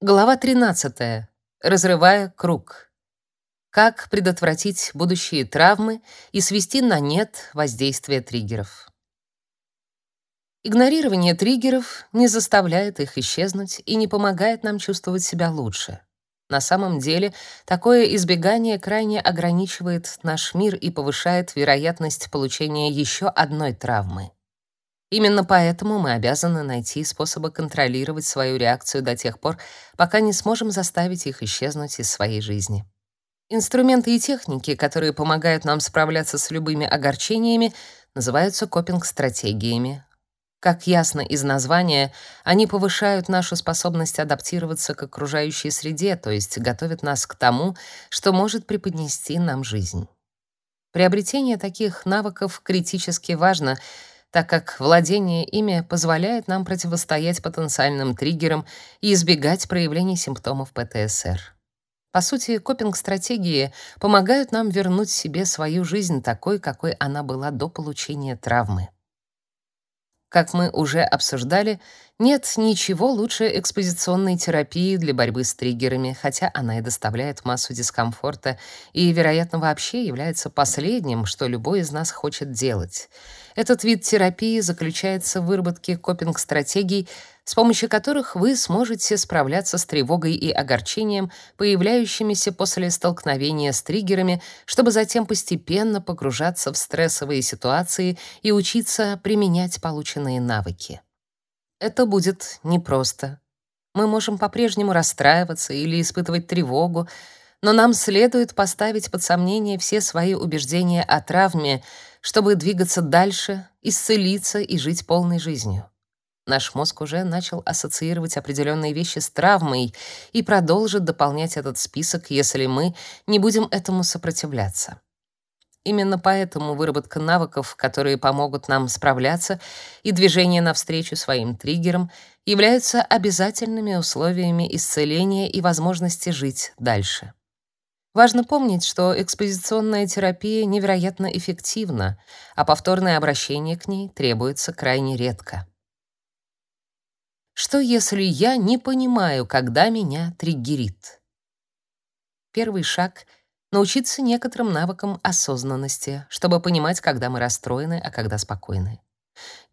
Глава 13. Разрывая круг. Как предотвратить будущие травмы и свести на нет воздействие триггеров. Игнорирование триггеров не заставляет их исчезнуть и не помогает нам чувствовать себя лучше. На самом деле, такое избегание крайне ограничивает наш мир и повышает вероятность получения еще одной травмы. Именно поэтому мы обязаны найти способы контролировать свою реакцию до тех пор, пока не сможем заставить их исчезнуть из своей жизни. Инструменты и техники, которые помогают нам справляться с любыми огорчениями, называются копинг-стратегиями. Как ясно из названия, они повышают нашу способность адаптироваться к окружающей среде, то есть готовят нас к тому, что может преподнести нам жизнь. Приобретение таких навыков критически важно — так как владение ими позволяет нам противостоять потенциальным триггерам и избегать проявлений симптомов ПТСР. По сути, копинг-стратегии помогают нам вернуть себе свою жизнь такой, какой она была до получения травмы. Как мы уже обсуждали, нет ничего лучше экспозиционной терапии для борьбы с триггерами, хотя она и доставляет массу дискомфорта и, вероятно, вообще является последним, что любой из нас хочет делать. Этот вид терапии заключается в выработке копинг-стратегий, с помощью которых вы сможете справляться с тревогой и огорчением, появляющимися после столкновения с триггерами, чтобы затем постепенно погружаться в стрессовые ситуации и учиться применять полученные навыки. Это будет непросто. Мы можем по-прежнему расстраиваться или испытывать тревогу, но нам следует поставить под сомнение все свои убеждения о травме, чтобы двигаться дальше, исцелиться и жить полной жизнью. Наш мозг уже начал ассоциировать определенные вещи с травмой и продолжит дополнять этот список, если мы не будем этому сопротивляться. Именно поэтому выработка навыков, которые помогут нам справляться, и движение навстречу своим триггерам являются обязательными условиями исцеления и возможности жить дальше. Важно помнить, что экспозиционная терапия невероятно эффективна, а повторное обращение к ней требуется крайне редко. Что если я не понимаю, когда меня триггерит? Первый шаг — научиться некоторым навыкам осознанности, чтобы понимать, когда мы расстроены, а когда спокойны.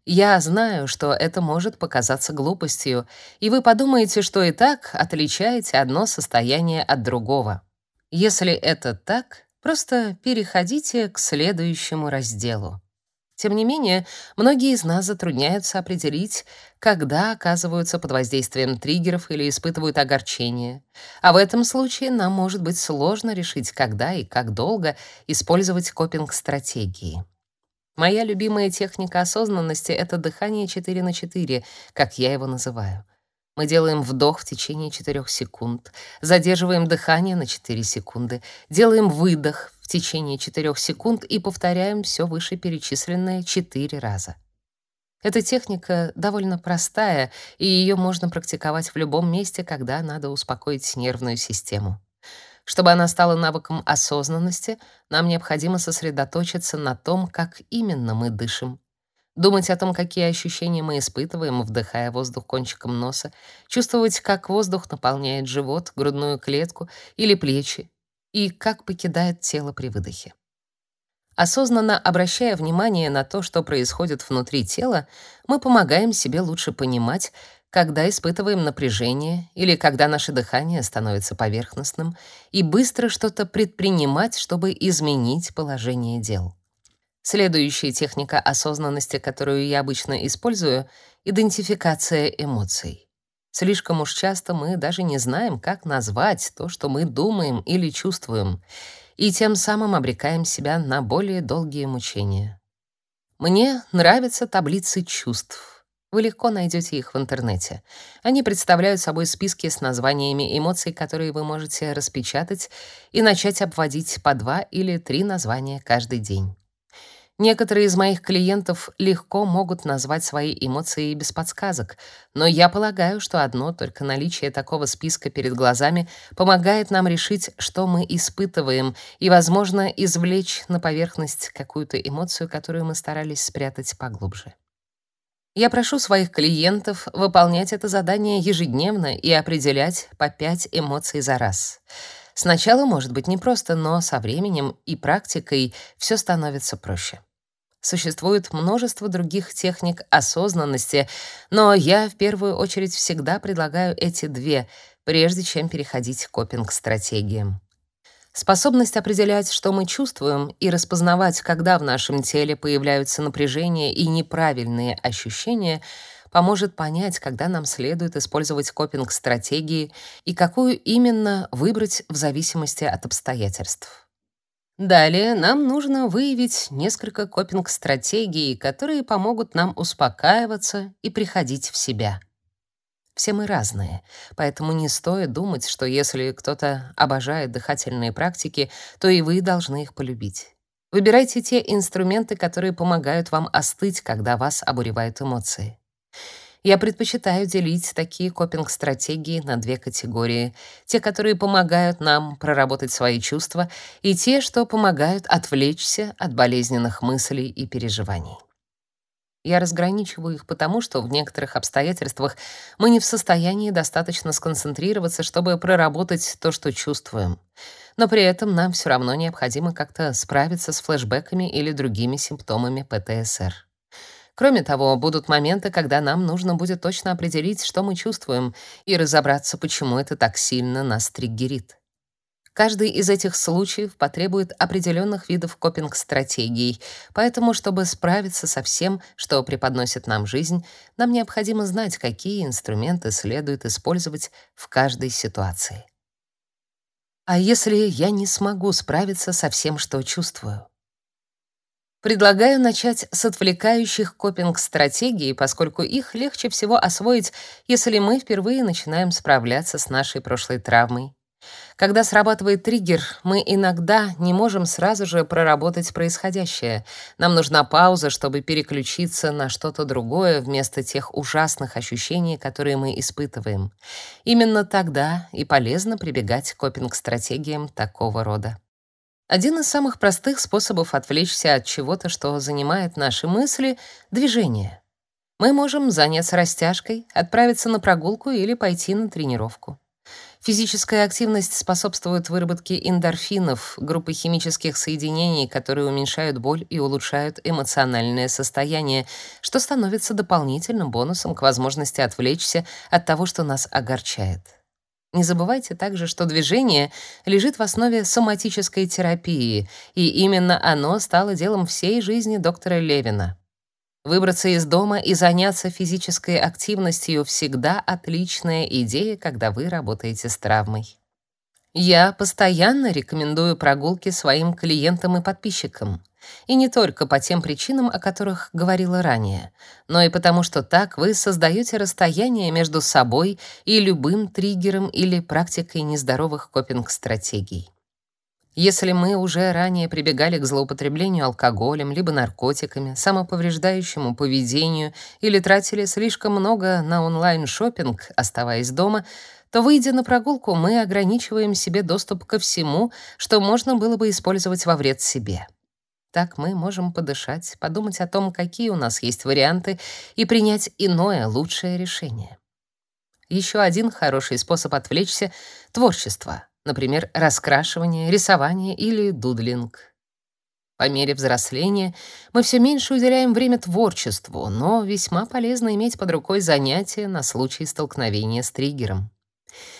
Я знаю, что это может показаться глупостью, и вы подумаете, что и так отличаете одно состояние от другого. Если это так, просто переходите к следующему разделу. Тем не менее, многие из нас затрудняются определить, когда оказываются под воздействием триггеров или испытывают огорчение. А в этом случае нам может быть сложно решить, когда и как долго использовать копинг-стратегии. Моя любимая техника осознанности — это дыхание 4 на 4, как я его называю. Мы делаем вдох в течение 4 секунд, задерживаем дыхание на 4 секунды, делаем выдох в течение 4 секунд и повторяем все вышеперечисленное 4 раза. Эта техника довольно простая, и ее можно практиковать в любом месте, когда надо успокоить нервную систему. Чтобы она стала навыком осознанности, нам необходимо сосредоточиться на том, как именно мы дышим, Думать о том, какие ощущения мы испытываем, вдыхая воздух кончиком носа, чувствовать, как воздух наполняет живот, грудную клетку или плечи, и как покидает тело при выдохе. Осознанно обращая внимание на то, что происходит внутри тела, мы помогаем себе лучше понимать, когда испытываем напряжение или когда наше дыхание становится поверхностным, и быстро что-то предпринимать, чтобы изменить положение дел. Следующая техника осознанности, которую я обычно использую — идентификация эмоций. Слишком уж часто мы даже не знаем, как назвать то, что мы думаем или чувствуем, и тем самым обрекаем себя на более долгие мучения. Мне нравятся таблицы чувств. Вы легко найдете их в интернете. Они представляют собой списки с названиями эмоций, которые вы можете распечатать и начать обводить по два или три названия каждый день. Некоторые из моих клиентов легко могут назвать свои эмоции без подсказок, но я полагаю, что одно только наличие такого списка перед глазами помогает нам решить, что мы испытываем, и, возможно, извлечь на поверхность какую-то эмоцию, которую мы старались спрятать поглубже. Я прошу своих клиентов выполнять это задание ежедневно и определять по пять эмоций за раз. Сначала может быть непросто, но со временем и практикой все становится проще. Существует множество других техник осознанности, но я в первую очередь всегда предлагаю эти две, прежде чем переходить к копинг-стратегиям. Способность определять, что мы чувствуем, и распознавать, когда в нашем теле появляются напряжение и неправильные ощущения, поможет понять, когда нам следует использовать копинг-стратегии и какую именно выбрать в зависимости от обстоятельств. Далее нам нужно выявить несколько копинг-стратегий, которые помогут нам успокаиваться и приходить в себя. Все мы разные, поэтому не стоит думать, что если кто-то обожает дыхательные практики, то и вы должны их полюбить. Выбирайте те инструменты, которые помогают вам остыть, когда вас обуревают эмоции. Я предпочитаю делить такие копинг-стратегии на две категории: те, которые помогают нам проработать свои чувства, и те, что помогают отвлечься от болезненных мыслей и переживаний. Я разграничиваю их потому, что в некоторых обстоятельствах мы не в состоянии достаточно сконцентрироваться, чтобы проработать то, что чувствуем. Но при этом нам все равно необходимо как-то справиться с флешбэками или другими симптомами ПТСР. Кроме того, будут моменты, когда нам нужно будет точно определить, что мы чувствуем, и разобраться, почему это так сильно нас триггерит. Каждый из этих случаев потребует определенных видов копинг-стратегий, поэтому, чтобы справиться со всем, что преподносит нам жизнь, нам необходимо знать, какие инструменты следует использовать в каждой ситуации. А если я не смогу справиться со всем, что чувствую? Предлагаю начать с отвлекающих копинг-стратегий, поскольку их легче всего освоить, если мы впервые начинаем справляться с нашей прошлой травмой когда срабатывает триггер, мы иногда не можем сразу же проработать происходящее. Нам нужна пауза, чтобы переключиться на что-то другое вместо тех ужасных ощущений, которые мы испытываем. Именно тогда и полезно прибегать к копинг-стратегиям такого рода. Один из самых простых способов отвлечься от чего-то, что занимает наши мысли — движение. Мы можем заняться растяжкой, отправиться на прогулку или пойти на тренировку. Физическая активность способствует выработке эндорфинов, группы химических соединений, которые уменьшают боль и улучшают эмоциональное состояние, что становится дополнительным бонусом к возможности отвлечься от того, что нас огорчает. Не забывайте также, что движение лежит в основе соматической терапии, и именно оно стало делом всей жизни доктора Левина. Выбраться из дома и заняться физической активностью всегда отличная идея, когда вы работаете с травмой. Я постоянно рекомендую прогулки своим клиентам и подписчикам. И не только по тем причинам, о которых говорила ранее, но и потому, что так вы создаете расстояние между собой и любым триггером или практикой нездоровых копинг-стратегий. Если мы уже ранее прибегали к злоупотреблению алкоголем либо наркотиками, самоповреждающему поведению или тратили слишком много на онлайн-шопинг, оставаясь дома, то, выйдя на прогулку, мы ограничиваем себе доступ ко всему, что можно было бы использовать во вред себе. Так мы можем подышать, подумать о том, какие у нас есть варианты, и принять иное, лучшее решение. Еще один хороший способ отвлечься — творчество например, раскрашивание, рисование или дудлинг. По мере взросления мы все меньше уделяем время творчеству, но весьма полезно иметь под рукой занятия на случай столкновения с триггером.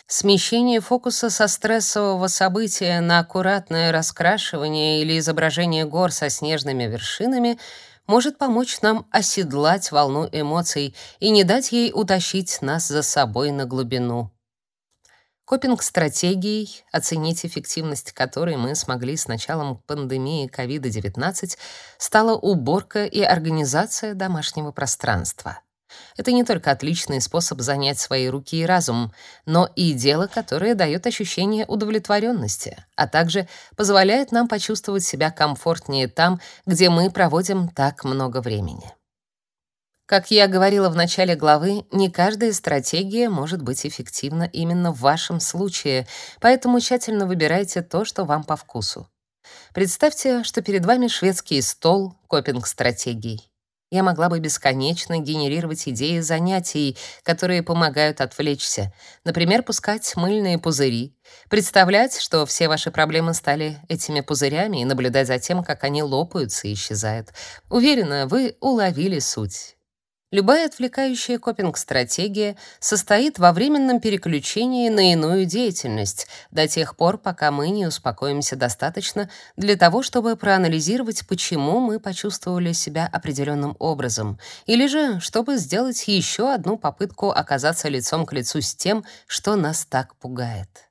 Смещение фокуса со стрессового события на аккуратное раскрашивание или изображение гор со снежными вершинами может помочь нам оседлать волну эмоций и не дать ей утащить нас за собой на глубину. Копинг-стратегией, оценить эффективность которой мы смогли с началом пандемии COVID-19, стала уборка и организация домашнего пространства. Это не только отличный способ занять свои руки и разум, но и дело, которое дает ощущение удовлетворенности, а также позволяет нам почувствовать себя комфортнее там, где мы проводим так много времени. Как я говорила в начале главы, не каждая стратегия может быть эффективна именно в вашем случае, поэтому тщательно выбирайте то, что вам по вкусу. Представьте, что перед вами шведский стол копинг-стратегий. Я могла бы бесконечно генерировать идеи занятий, которые помогают отвлечься. Например, пускать мыльные пузыри, представлять, что все ваши проблемы стали этими пузырями и наблюдать за тем, как они лопаются и исчезают. Уверена, вы уловили суть. Любая отвлекающая копинг-стратегия состоит во временном переключении на иную деятельность до тех пор, пока мы не успокоимся достаточно для того, чтобы проанализировать, почему мы почувствовали себя определенным образом, или же чтобы сделать еще одну попытку оказаться лицом к лицу с тем, что нас так пугает.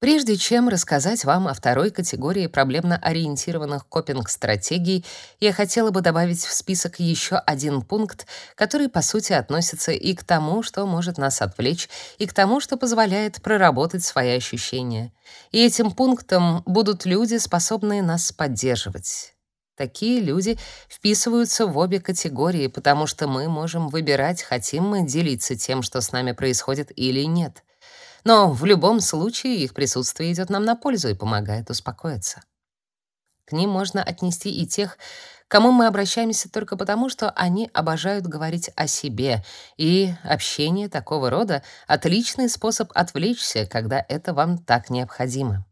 Прежде чем рассказать вам о второй категории проблемно-ориентированных копинг-стратегий, я хотела бы добавить в список еще один пункт, который, по сути, относится и к тому, что может нас отвлечь, и к тому, что позволяет проработать свои ощущения. И этим пунктом будут люди, способные нас поддерживать. Такие люди вписываются в обе категории, потому что мы можем выбирать, хотим мы делиться тем, что с нами происходит или нет. Но в любом случае их присутствие идет нам на пользу и помогает успокоиться. К ним можно отнести и тех, кому мы обращаемся только потому, что они обожают говорить о себе, и общение такого рода — отличный способ отвлечься, когда это вам так необходимо.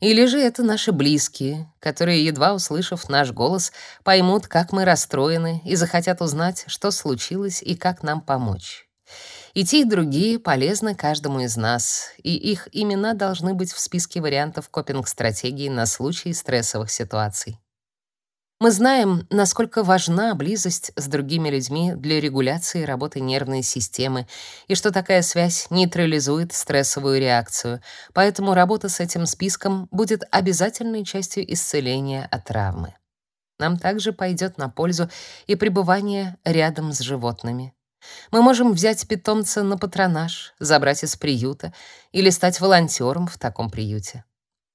Или же это наши близкие, которые, едва услышав наш голос, поймут, как мы расстроены, и захотят узнать, что случилось и как нам помочь. И те, и другие полезны каждому из нас, и их имена должны быть в списке вариантов копинг-стратегии на случай стрессовых ситуаций. Мы знаем, насколько важна близость с другими людьми для регуляции работы нервной системы, и что такая связь нейтрализует стрессовую реакцию, поэтому работа с этим списком будет обязательной частью исцеления от травмы. Нам также пойдет на пользу и пребывание рядом с животными. Мы можем взять питомца на патронаж, забрать из приюта или стать волонтером в таком приюте.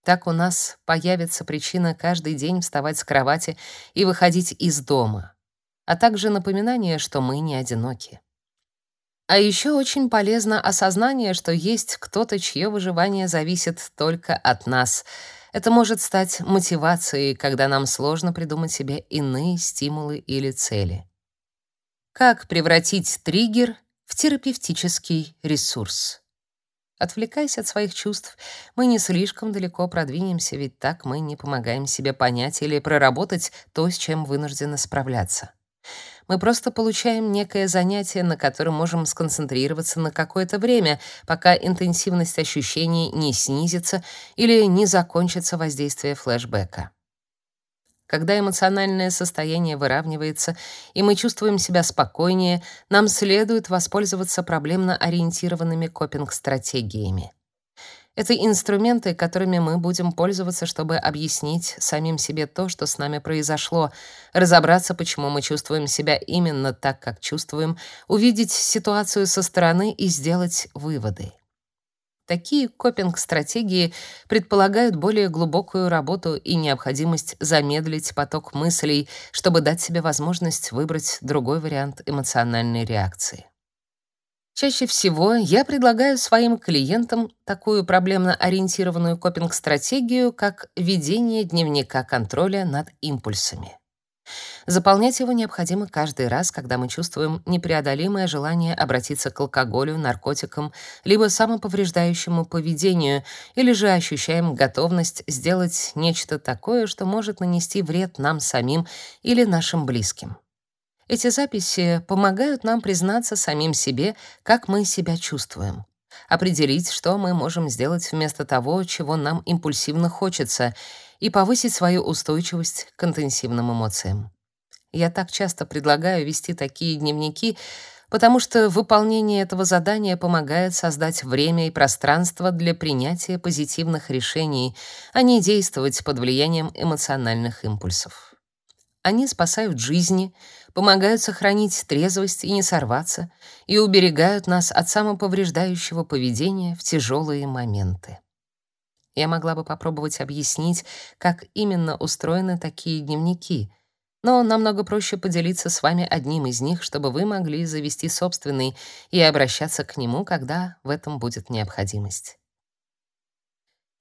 Так у нас появится причина каждый день вставать с кровати и выходить из дома, а также напоминание, что мы не одиноки. А еще очень полезно осознание, что есть кто-то, чье выживание зависит только от нас. Это может стать мотивацией, когда нам сложно придумать себе иные стимулы или цели. Как превратить триггер в терапевтический ресурс? Отвлекаясь от своих чувств, мы не слишком далеко продвинемся, ведь так мы не помогаем себе понять или проработать то, с чем вынуждены справляться. Мы просто получаем некое занятие, на котором можем сконцентрироваться на какое-то время, пока интенсивность ощущений не снизится или не закончится воздействие флешбека. Когда эмоциональное состояние выравнивается, и мы чувствуем себя спокойнее, нам следует воспользоваться проблемно-ориентированными копинг-стратегиями. Это инструменты, которыми мы будем пользоваться, чтобы объяснить самим себе то, что с нами произошло, разобраться, почему мы чувствуем себя именно так, как чувствуем, увидеть ситуацию со стороны и сделать выводы. Такие копинг-стратегии предполагают более глубокую работу и необходимость замедлить поток мыслей, чтобы дать себе возможность выбрать другой вариант эмоциональной реакции. Чаще всего я предлагаю своим клиентам такую проблемно-ориентированную копинг-стратегию, как ведение дневника контроля над импульсами. Заполнять его необходимо каждый раз, когда мы чувствуем непреодолимое желание обратиться к алкоголю, наркотикам, либо самоповреждающему поведению, или же ощущаем готовность сделать нечто такое, что может нанести вред нам самим или нашим близким. Эти записи помогают нам признаться самим себе, как мы себя чувствуем определить, что мы можем сделать вместо того, чего нам импульсивно хочется, и повысить свою устойчивость к интенсивным эмоциям. Я так часто предлагаю вести такие дневники, потому что выполнение этого задания помогает создать время и пространство для принятия позитивных решений, а не действовать под влиянием эмоциональных импульсов. Они спасают жизни, помогают сохранить трезвость и не сорваться, и уберегают нас от самоповреждающего поведения в тяжелые моменты. Я могла бы попробовать объяснить, как именно устроены такие дневники, но намного проще поделиться с вами одним из них, чтобы вы могли завести собственный и обращаться к нему, когда в этом будет необходимость.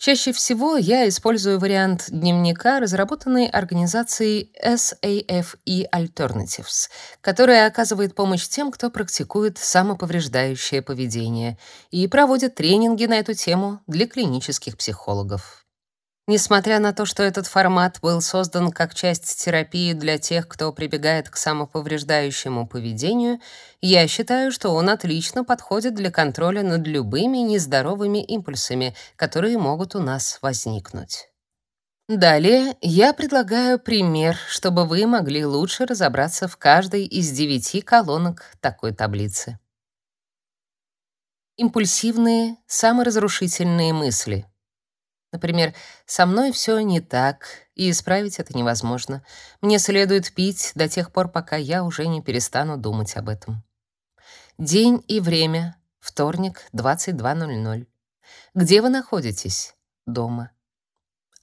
Чаще всего я использую вариант дневника, разработанный организацией SAFE Alternatives, которая оказывает помощь тем, кто практикует самоповреждающее поведение и проводит тренинги на эту тему для клинических психологов. Несмотря на то, что этот формат был создан как часть терапии для тех, кто прибегает к самоповреждающему поведению, я считаю, что он отлично подходит для контроля над любыми нездоровыми импульсами, которые могут у нас возникнуть. Далее я предлагаю пример, чтобы вы могли лучше разобраться в каждой из девяти колонок такой таблицы. Импульсивные, саморазрушительные мысли — Например, «со мной все не так, и исправить это невозможно. Мне следует пить до тех пор, пока я уже не перестану думать об этом». День и время. Вторник, 22.00. Где вы находитесь? Дома.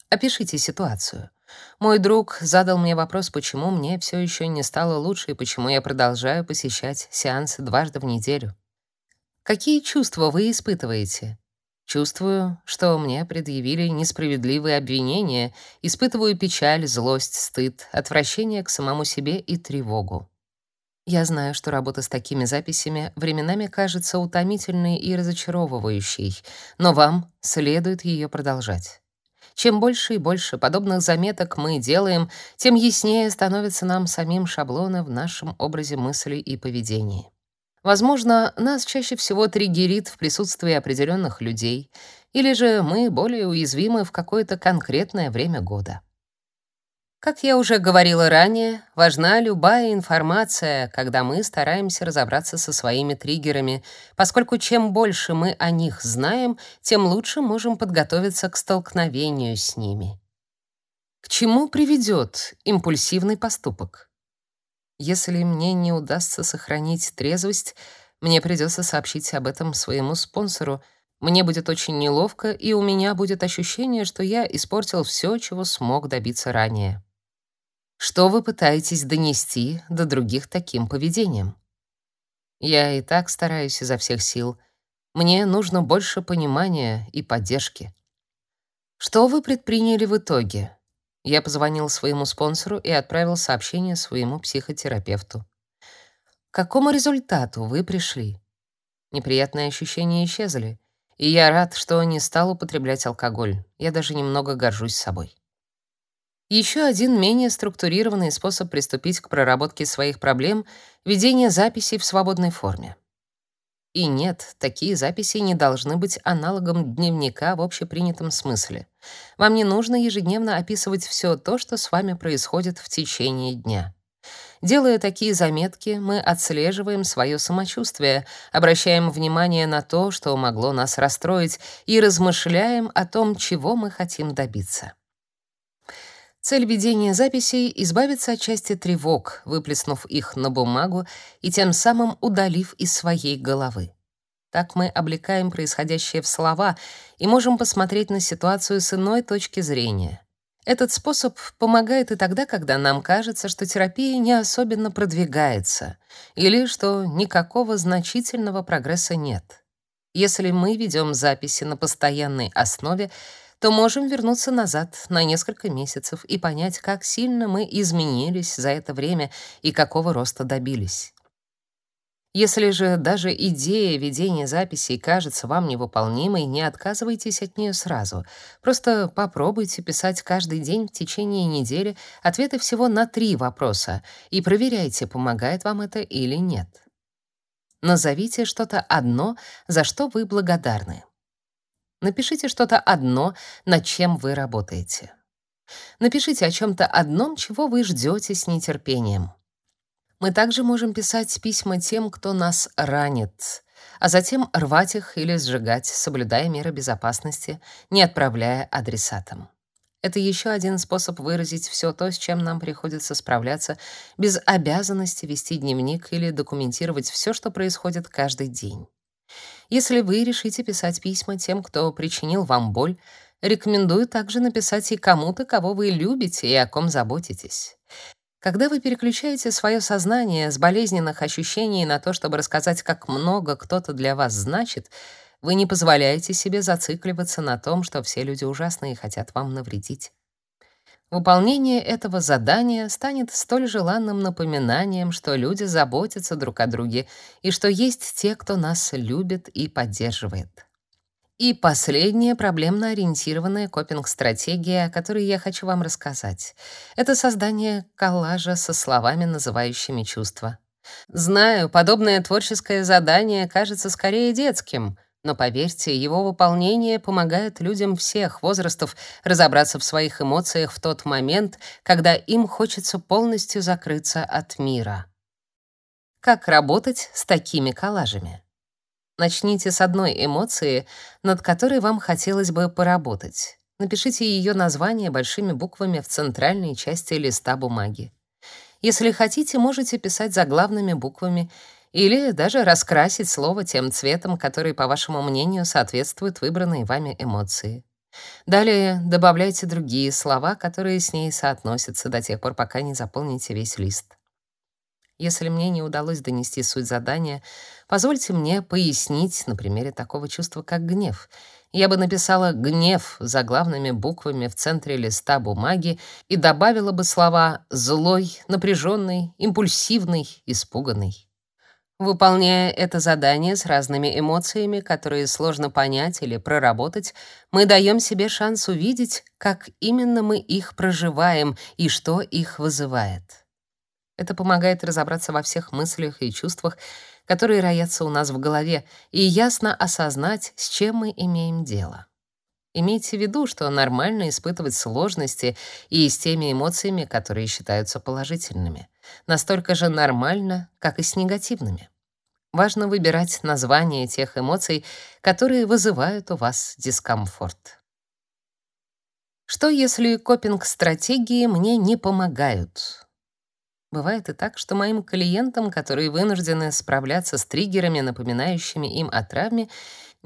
Опишите ситуацию. Мой друг задал мне вопрос, почему мне все еще не стало лучше и почему я продолжаю посещать сеансы дважды в неделю. Какие чувства вы испытываете? Чувствую, что мне предъявили несправедливые обвинения, испытываю печаль, злость, стыд, отвращение к самому себе и тревогу. Я знаю, что работа с такими записями временами кажется утомительной и разочаровывающей, но вам следует ее продолжать. Чем больше и больше подобных заметок мы делаем, тем яснее становятся нам самим шаблоны в нашем образе мысли и поведении. Возможно, нас чаще всего триггерит в присутствии определенных людей, или же мы более уязвимы в какое-то конкретное время года. Как я уже говорила ранее, важна любая информация, когда мы стараемся разобраться со своими триггерами, поскольку чем больше мы о них знаем, тем лучше можем подготовиться к столкновению с ними. К чему приведет импульсивный поступок? Если мне не удастся сохранить трезвость, мне придется сообщить об этом своему спонсору. Мне будет очень неловко, и у меня будет ощущение, что я испортил все, чего смог добиться ранее. Что вы пытаетесь донести до других таким поведением? Я и так стараюсь изо всех сил. Мне нужно больше понимания и поддержки. Что вы предприняли в итоге? Я позвонил своему спонсору и отправил сообщение своему психотерапевту. К какому результату вы пришли? Неприятные ощущения исчезли, и я рад, что не стал употреблять алкоголь. Я даже немного горжусь собой. Еще один менее структурированный способ приступить к проработке своих проблем — ведение записей в свободной форме. И нет, такие записи не должны быть аналогом дневника в общепринятом смысле. Вам не нужно ежедневно описывать все то, что с вами происходит в течение дня. Делая такие заметки, мы отслеживаем свое самочувствие, обращаем внимание на то, что могло нас расстроить, и размышляем о том, чего мы хотим добиться. Цель ведения записей — избавиться от части тревог, выплеснув их на бумагу и тем самым удалив из своей головы. Так мы облекаем происходящее в слова и можем посмотреть на ситуацию с иной точки зрения. Этот способ помогает и тогда, когда нам кажется, что терапия не особенно продвигается или что никакого значительного прогресса нет. Если мы ведем записи на постоянной основе, то можем вернуться назад на несколько месяцев и понять, как сильно мы изменились за это время и какого роста добились. Если же даже идея ведения записей кажется вам невыполнимой, не отказывайтесь от нее сразу. Просто попробуйте писать каждый день в течение недели ответы всего на три вопроса и проверяйте, помогает вам это или нет. Назовите что-то одно, за что вы благодарны. Напишите что-то одно, над чем вы работаете. Напишите о чем то одном, чего вы ждете с нетерпением. Мы также можем писать письма тем, кто нас ранит, а затем рвать их или сжигать, соблюдая меры безопасности, не отправляя адресатам. Это еще один способ выразить все то, с чем нам приходится справляться, без обязанности вести дневник или документировать все, что происходит каждый день. Если вы решите писать письма тем, кто причинил вам боль, рекомендую также написать и кому-то, кого вы любите и о ком заботитесь. Когда вы переключаете свое сознание с болезненных ощущений на то, чтобы рассказать, как много кто-то для вас значит, Вы не позволяете себе зацикливаться на том, что все люди ужасные и хотят вам навредить. Выполнение этого задания станет столь желанным напоминанием, что люди заботятся друг о друге и что есть те, кто нас любит и поддерживает. И последняя проблемно-ориентированная копинг-стратегия, о которой я хочу вам рассказать, это создание коллажа со словами, называющими чувства. Знаю, подобное творческое задание кажется скорее детским — но поверьте, его выполнение помогает людям всех возрастов разобраться в своих эмоциях в тот момент, когда им хочется полностью закрыться от мира. Как работать с такими коллажами? Начните с одной эмоции, над которой вам хотелось бы поработать. Напишите ее название большими буквами в центральной части листа бумаги. Если хотите, можете писать заглавными буквами или даже раскрасить слово тем цветом, который, по вашему мнению, соответствует выбранной вами эмоции. Далее добавляйте другие слова, которые с ней соотносятся до тех пор, пока не заполните весь лист. Если мне не удалось донести суть задания, позвольте мне пояснить на примере такого чувства, как гнев. Я бы написала «гнев» заглавными буквами в центре листа бумаги и добавила бы слова «злой», «напряженный», «импульсивный», «испуганный». Выполняя это задание с разными эмоциями, которые сложно понять или проработать, мы даем себе шанс увидеть, как именно мы их проживаем и что их вызывает. Это помогает разобраться во всех мыслях и чувствах, которые роятся у нас в голове, и ясно осознать, с чем мы имеем дело. Имейте в виду, что нормально испытывать сложности и с теми эмоциями, которые считаются положительными. Настолько же нормально, как и с негативными. Важно выбирать название тех эмоций, которые вызывают у вас дискомфорт. Что если копинг-стратегии мне не помогают? Бывает и так, что моим клиентам, которые вынуждены справляться с триггерами, напоминающими им о травме,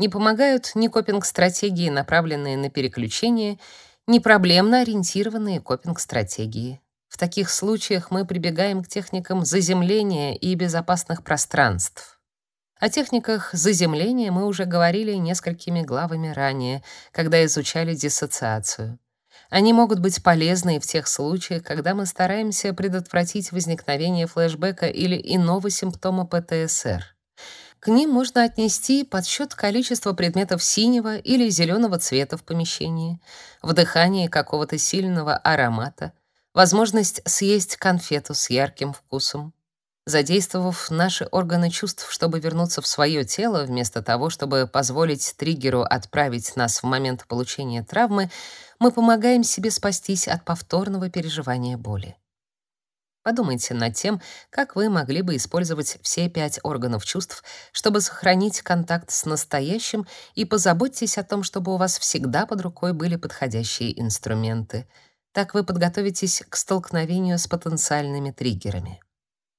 не помогают ни копинг-стратегии, направленные на переключение, ни проблемно-ориентированные копинг-стратегии. В таких случаях мы прибегаем к техникам заземления и безопасных пространств. О техниках заземления мы уже говорили несколькими главами ранее, когда изучали диссоциацию. Они могут быть полезны и в тех случаях, когда мы стараемся предотвратить возникновение флешбека или иного симптома ПТСР. К ним можно отнести подсчет количества предметов синего или зеленого цвета в помещении, вдыхание какого-то сильного аромата, возможность съесть конфету с ярким вкусом. Задействовав наши органы чувств, чтобы вернуться в свое тело, вместо того, чтобы позволить триггеру отправить нас в момент получения травмы, мы помогаем себе спастись от повторного переживания боли. Подумайте над тем, как вы могли бы использовать все пять органов чувств, чтобы сохранить контакт с настоящим, и позаботьтесь о том, чтобы у вас всегда под рукой были подходящие инструменты. Так вы подготовитесь к столкновению с потенциальными триггерами.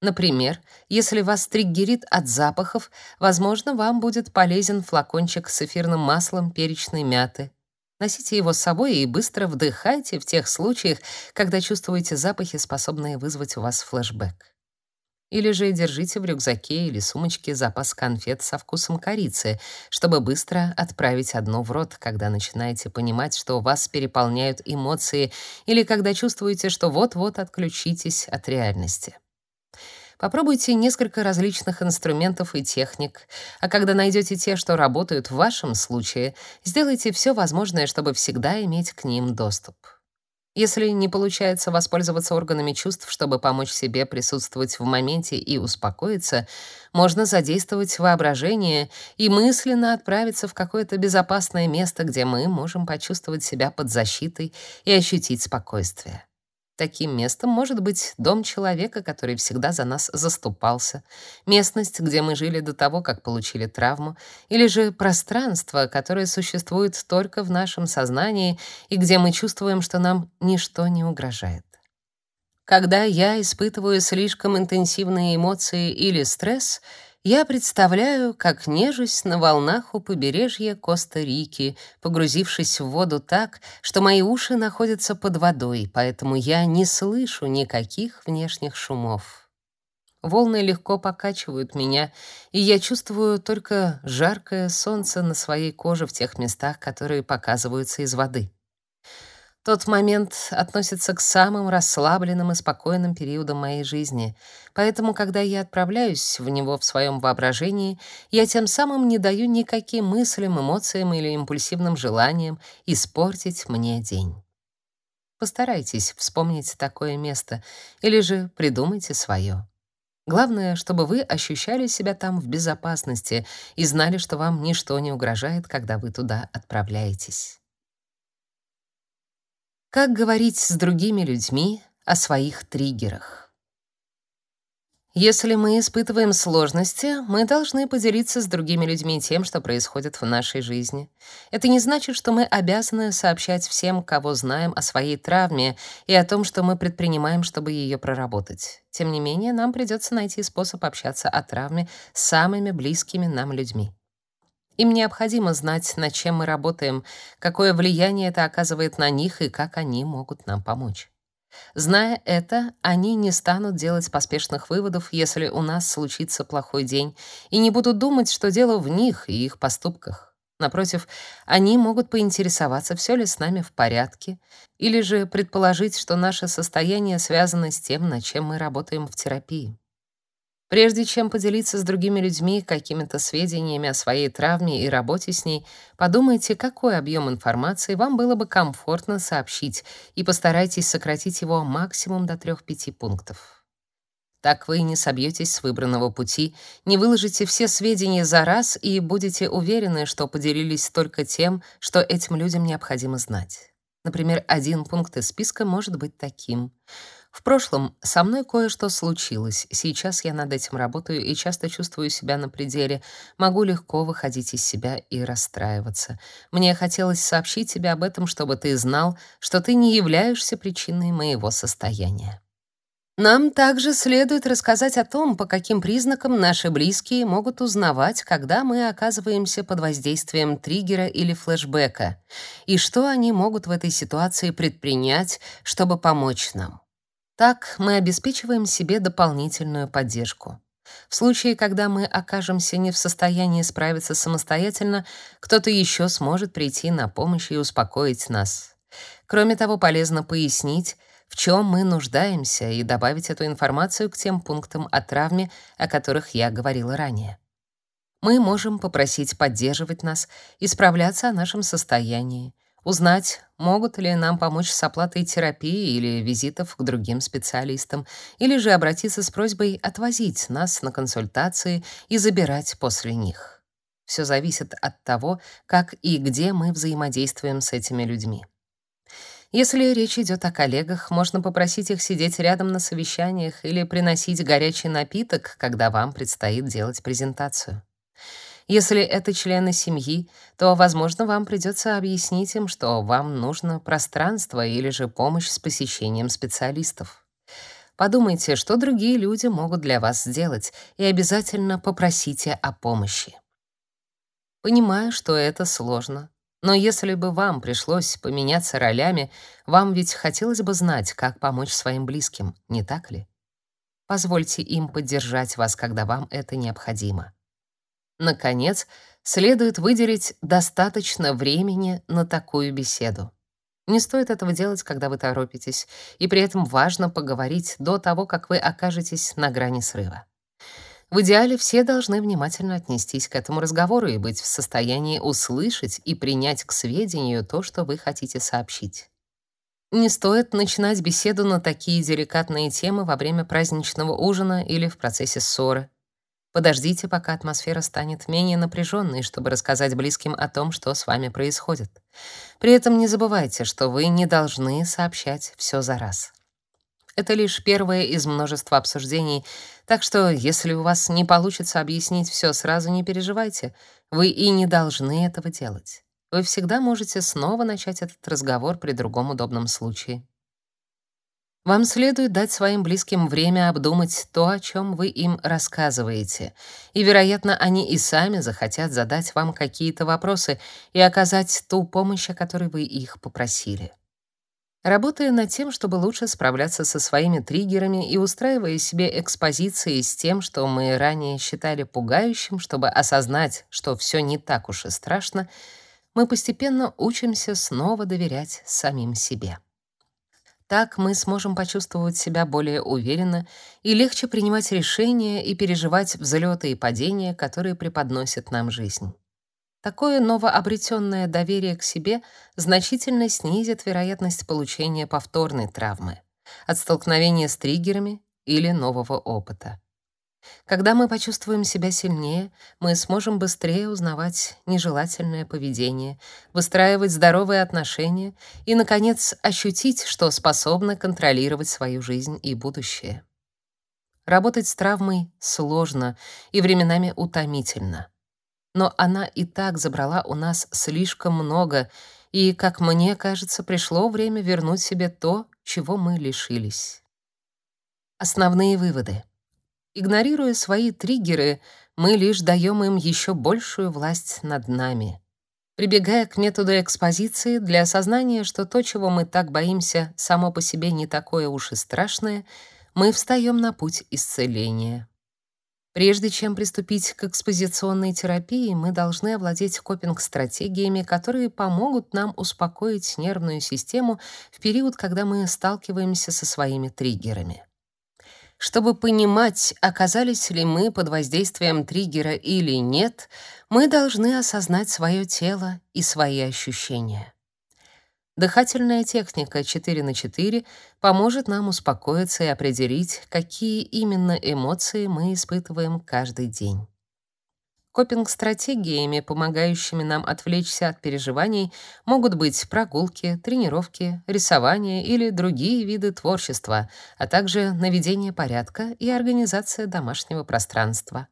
Например, если вас триггерит от запахов, возможно, вам будет полезен флакончик с эфирным маслом перечной мяты — Носите его с собой и быстро вдыхайте в тех случаях, когда чувствуете запахи, способные вызвать у вас флешбэк. Или же держите в рюкзаке или сумочке запас конфет со вкусом корицы, чтобы быстро отправить одну в рот, когда начинаете понимать, что вас переполняют эмоции, или когда чувствуете, что вот-вот отключитесь от реальности. Попробуйте несколько различных инструментов и техник, а когда найдете те, что работают в вашем случае, сделайте все возможное, чтобы всегда иметь к ним доступ. Если не получается воспользоваться органами чувств, чтобы помочь себе присутствовать в моменте и успокоиться, можно задействовать воображение и мысленно отправиться в какое-то безопасное место, где мы можем почувствовать себя под защитой и ощутить спокойствие. Таким местом может быть дом человека, который всегда за нас заступался, местность, где мы жили до того, как получили травму, или же пространство, которое существует только в нашем сознании и где мы чувствуем, что нам ничто не угрожает. Когда я испытываю слишком интенсивные эмоции или стресс, я представляю, как нежусь на волнах у побережья Коста-Рики, погрузившись в воду так, что мои уши находятся под водой, поэтому я не слышу никаких внешних шумов. Волны легко покачивают меня, и я чувствую только жаркое солнце на своей коже в тех местах, которые показываются из воды. Тот момент относится к самым расслабленным и спокойным периодам моей жизни, поэтому, когда я отправляюсь в него в своем воображении, я тем самым не даю никаким мыслям, эмоциям или импульсивным желаниям испортить мне день. Постарайтесь вспомнить такое место или же придумайте свое. Главное, чтобы вы ощущали себя там в безопасности и знали, что вам ничто не угрожает, когда вы туда отправляетесь. Как говорить с другими людьми о своих триггерах? Если мы испытываем сложности, мы должны поделиться с другими людьми тем, что происходит в нашей жизни. Это не значит, что мы обязаны сообщать всем, кого знаем, о своей травме и о том, что мы предпринимаем, чтобы ее проработать. Тем не менее, нам придется найти способ общаться о травме с самыми близкими нам людьми. Им необходимо знать, над чем мы работаем, какое влияние это оказывает на них и как они могут нам помочь. Зная это, они не станут делать поспешных выводов, если у нас случится плохой день, и не будут думать, что дело в них и их поступках. Напротив, они могут поинтересоваться, все ли с нами в порядке, или же предположить, что наше состояние связано с тем, над чем мы работаем в терапии. Прежде чем поделиться с другими людьми какими-то сведениями о своей травме и работе с ней, подумайте, какой объем информации вам было бы комфортно сообщить, и постарайтесь сократить его максимум до 3-5 пунктов. Так вы не собьетесь с выбранного пути, не выложите все сведения за раз и будете уверены, что поделились только тем, что этим людям необходимо знать. Например, один пункт из списка может быть таким — в прошлом со мной кое-что случилось. Сейчас я над этим работаю и часто чувствую себя на пределе. Могу легко выходить из себя и расстраиваться. Мне хотелось сообщить тебе об этом, чтобы ты знал, что ты не являешься причиной моего состояния. Нам также следует рассказать о том, по каким признакам наши близкие могут узнавать, когда мы оказываемся под воздействием триггера или флешбека, и что они могут в этой ситуации предпринять, чтобы помочь нам. Так мы обеспечиваем себе дополнительную поддержку. В случае, когда мы окажемся не в состоянии справиться самостоятельно, кто-то еще сможет прийти на помощь и успокоить нас. Кроме того, полезно пояснить, в чем мы нуждаемся, и добавить эту информацию к тем пунктам о травме, о которых я говорила ранее. Мы можем попросить поддерживать нас и справляться о нашем состоянии, Узнать, могут ли нам помочь с оплатой терапии или визитов к другим специалистам, или же обратиться с просьбой отвозить нас на консультации и забирать после них. Все зависит от того, как и где мы взаимодействуем с этими людьми. Если речь идет о коллегах, можно попросить их сидеть рядом на совещаниях или приносить горячий напиток, когда вам предстоит делать презентацию. Если это члены семьи, то, возможно, вам придется объяснить им, что вам нужно пространство или же помощь с посещением специалистов. Подумайте, что другие люди могут для вас сделать, и обязательно попросите о помощи. Понимаю, что это сложно, но если бы вам пришлось поменяться ролями, вам ведь хотелось бы знать, как помочь своим близким, не так ли? Позвольте им поддержать вас, когда вам это необходимо. Наконец, следует выделить достаточно времени на такую беседу. Не стоит этого делать, когда вы торопитесь, и при этом важно поговорить до того, как вы окажетесь на грани срыва. В идеале все должны внимательно отнестись к этому разговору и быть в состоянии услышать и принять к сведению то, что вы хотите сообщить. Не стоит начинать беседу на такие деликатные темы во время праздничного ужина или в процессе ссоры. Подождите, пока атмосфера станет менее напряженной, чтобы рассказать близким о том, что с вами происходит. При этом не забывайте, что вы не должны сообщать все за раз. Это лишь первое из множества обсуждений, так что если у вас не получится объяснить все сразу, не переживайте. Вы и не должны этого делать. Вы всегда можете снова начать этот разговор при другом удобном случае. Вам следует дать своим близким время обдумать то, о чем вы им рассказываете, и, вероятно, они и сами захотят задать вам какие-то вопросы и оказать ту помощь, о которой вы их попросили. Работая над тем, чтобы лучше справляться со своими триггерами и устраивая себе экспозиции с тем, что мы ранее считали пугающим, чтобы осознать, что все не так уж и страшно, мы постепенно учимся снова доверять самим себе. Так мы сможем почувствовать себя более уверенно и легче принимать решения и переживать взлеты и падения, которые преподносит нам жизнь. Такое новообретенное доверие к себе значительно снизит вероятность получения повторной травмы от столкновения с триггерами или нового опыта. Когда мы почувствуем себя сильнее, мы сможем быстрее узнавать нежелательное поведение, выстраивать здоровые отношения и, наконец, ощутить, что способны контролировать свою жизнь и будущее. Работать с травмой сложно и временами утомительно но она и так забрала у нас слишком много, и, как мне кажется, пришло время вернуть себе то, чего мы лишились. Основные выводы. Игнорируя свои триггеры, мы лишь даем им еще большую власть над нами. Прибегая к методу экспозиции для осознания, что то, чего мы так боимся, само по себе не такое уж и страшное, мы встаем на путь исцеления. Прежде чем приступить к экспозиционной терапии, мы должны овладеть копинг-стратегиями, которые помогут нам успокоить нервную систему в период, когда мы сталкиваемся со своими триггерами. Чтобы понимать, оказались ли мы под воздействием триггера или нет, мы должны осознать свое тело и свои ощущения. Дыхательная техника 4 на 4 поможет нам успокоиться и определить, какие именно эмоции мы испытываем каждый день. Копинг-стратегиями, помогающими нам отвлечься от переживаний, могут быть прогулки, тренировки, рисование или другие виды творчества, а также наведение порядка и организация домашнего пространства.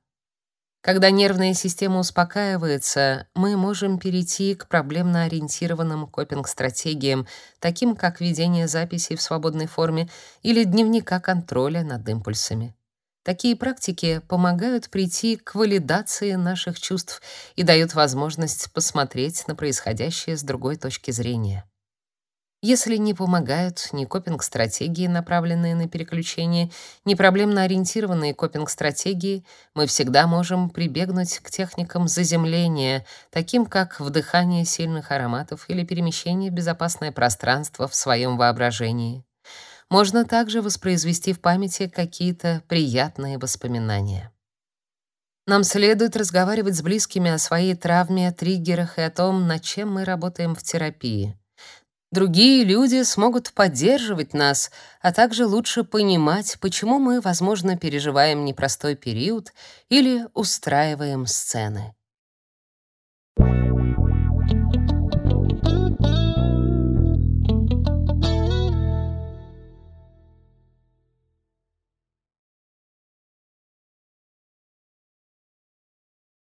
Когда нервная система успокаивается, мы можем перейти к проблемно-ориентированным копинг-стратегиям, таким как ведение записей в свободной форме или дневника контроля над импульсами. Такие практики помогают прийти к валидации наших чувств и дают возможность посмотреть на происходящее с другой точки зрения. Если не помогают ни копинг-стратегии, направленные на переключение, ни проблемно-ориентированные копинг-стратегии, мы всегда можем прибегнуть к техникам заземления, таким как вдыхание сильных ароматов или перемещение в безопасное пространство в своем воображении. Можно также воспроизвести в памяти какие-то приятные воспоминания. Нам следует разговаривать с близкими о своей травме, о триггерах и о том, над чем мы работаем в терапии. Другие люди смогут поддерживать нас, а также лучше понимать, почему мы, возможно, переживаем непростой период или устраиваем сцены.